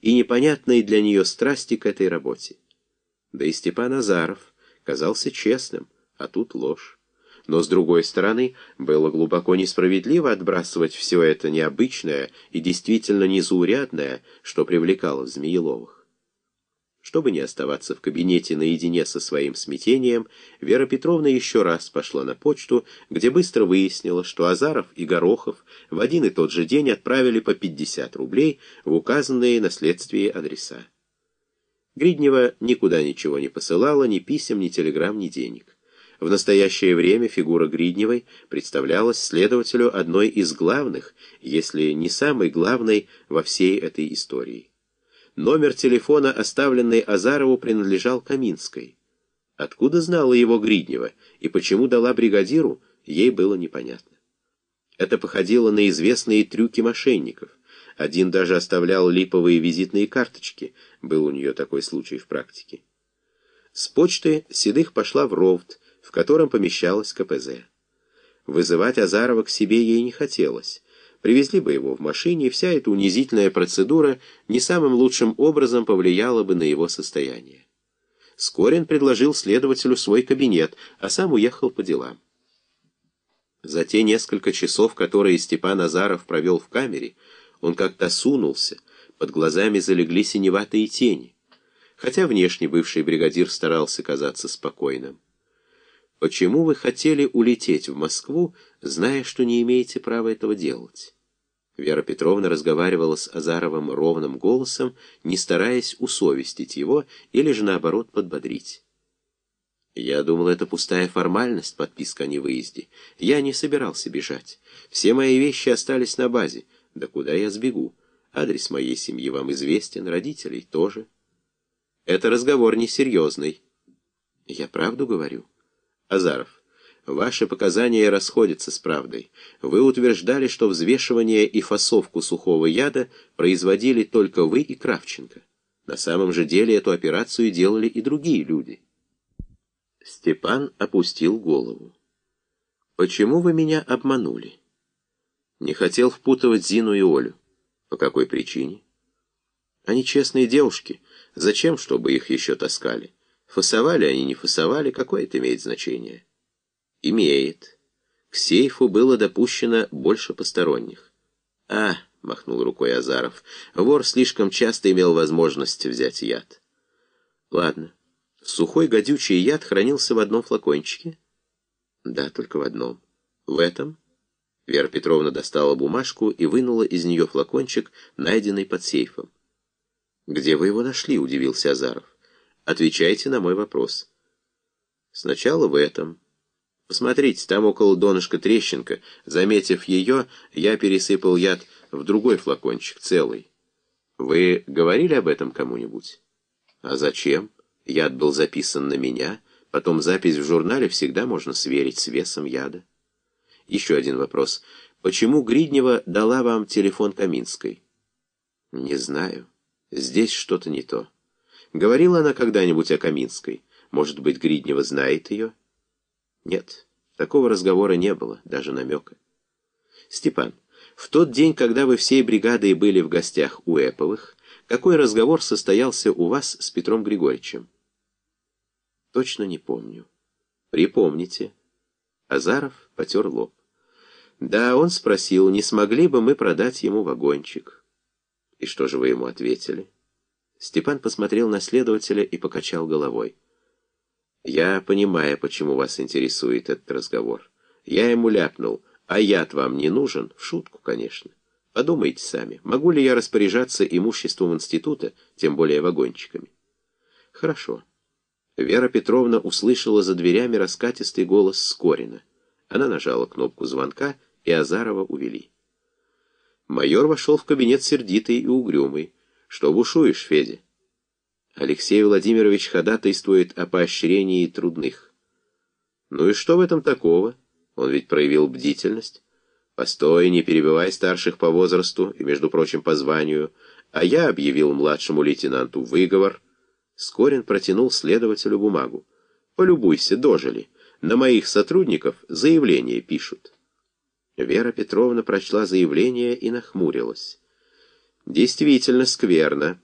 и непонятной для нее страсти к этой работе. Да и Степан Азаров казался честным, а тут ложь. Но, с другой стороны, было глубоко несправедливо отбрасывать все это необычное и действительно незаурядное, что привлекало Змееловых. Чтобы не оставаться в кабинете наедине со своим смятением, Вера Петровна еще раз пошла на почту, где быстро выяснила, что Азаров и Горохов в один и тот же день отправили по 50 рублей в указанные на следствии адреса. Гриднева никуда ничего не посылала, ни писем, ни телеграмм, ни денег. В настоящее время фигура Гридневой представлялась следователю одной из главных, если не самой главной во всей этой истории. Номер телефона, оставленный Азарову, принадлежал Каминской. Откуда знала его Гриднева и почему дала бригадиру, ей было непонятно. Это походило на известные трюки мошенников. Один даже оставлял липовые визитные карточки, был у нее такой случай в практике. С почты Седых пошла в Ровд, в котором помещалась КПЗ. Вызывать Азарова к себе ей не хотелось. Привезли бы его в машине, вся эта унизительная процедура не самым лучшим образом повлияла бы на его состояние. Скорин предложил следователю свой кабинет, а сам уехал по делам. За те несколько часов, которые Степан Азаров провел в камере, он как-то сунулся, под глазами залегли синеватые тени, хотя внешне бывший бригадир старался казаться спокойным. Почему вы хотели улететь в Москву, зная, что не имеете права этого делать? Вера Петровна разговаривала с Азаровым ровным голосом, не стараясь усовестить его или же, наоборот, подбодрить. Я думал, это пустая формальность, подписка о невыезде. Я не собирался бежать. Все мои вещи остались на базе. Да куда я сбегу? Адрес моей семьи вам известен, родителей тоже. Это разговор несерьезный. Я правду говорю. Азаров, ваши показания расходятся с правдой. Вы утверждали, что взвешивание и фасовку сухого яда производили только вы и Кравченко. На самом же деле эту операцию делали и другие люди. Степан опустил голову. «Почему вы меня обманули?» «Не хотел впутывать Зину и Олю. По какой причине?» «Они честные девушки. Зачем, чтобы их еще таскали?» Фасовали они, не фасовали, какое это имеет значение? Имеет. К сейфу было допущено больше посторонних. А, махнул рукой Азаров, вор слишком часто имел возможность взять яд. Ладно. Сухой гадючий яд хранился в одном флакончике? Да, только в одном. В этом? Вера Петровна достала бумажку и вынула из нее флакончик, найденный под сейфом. «Где вы его нашли?» — удивился Азаров. Отвечайте на мой вопрос. Сначала в этом. Посмотрите, там около донышка трещинка. Заметив ее, я пересыпал яд в другой флакончик, целый. Вы говорили об этом кому-нибудь? А зачем? Яд был записан на меня, потом запись в журнале всегда можно сверить с весом яда. Еще один вопрос. Почему Гриднева дала вам телефон Каминской? Не знаю. Здесь что-то не то. Говорила она когда-нибудь о Каминской? Может быть, Гриднева знает ее? Нет, такого разговора не было, даже намека. Степан, в тот день, когда вы всей бригадой были в гостях у Эповых, какой разговор состоялся у вас с Петром Григорьевичем? Точно не помню. Припомните. Азаров потер лоб. Да, он спросил, не смогли бы мы продать ему вагончик. И что же вы ему ответили? Степан посмотрел на следователя и покачал головой. «Я понимаю, почему вас интересует этот разговор. Я ему ляпнул, а яд вам не нужен? В шутку, конечно. Подумайте сами, могу ли я распоряжаться имуществом института, тем более вагончиками?» «Хорошо». Вера Петровна услышала за дверями раскатистый голос Скорина. Она нажала кнопку звонка, и Азарова увели. Майор вошел в кабинет сердитый и угрюмый. Что бушуешь, Федя? Алексей Владимирович ходатайствует о поощрении трудных. Ну и что в этом такого? Он ведь проявил бдительность. Постой, не перебивай старших по возрасту и, между прочим, по званию. А я объявил младшему лейтенанту выговор. Скорин протянул следователю бумагу. Полюбуйся, дожили. На моих сотрудников заявление пишут. Вера Петровна прочла заявление и нахмурилась. Действительно скверно.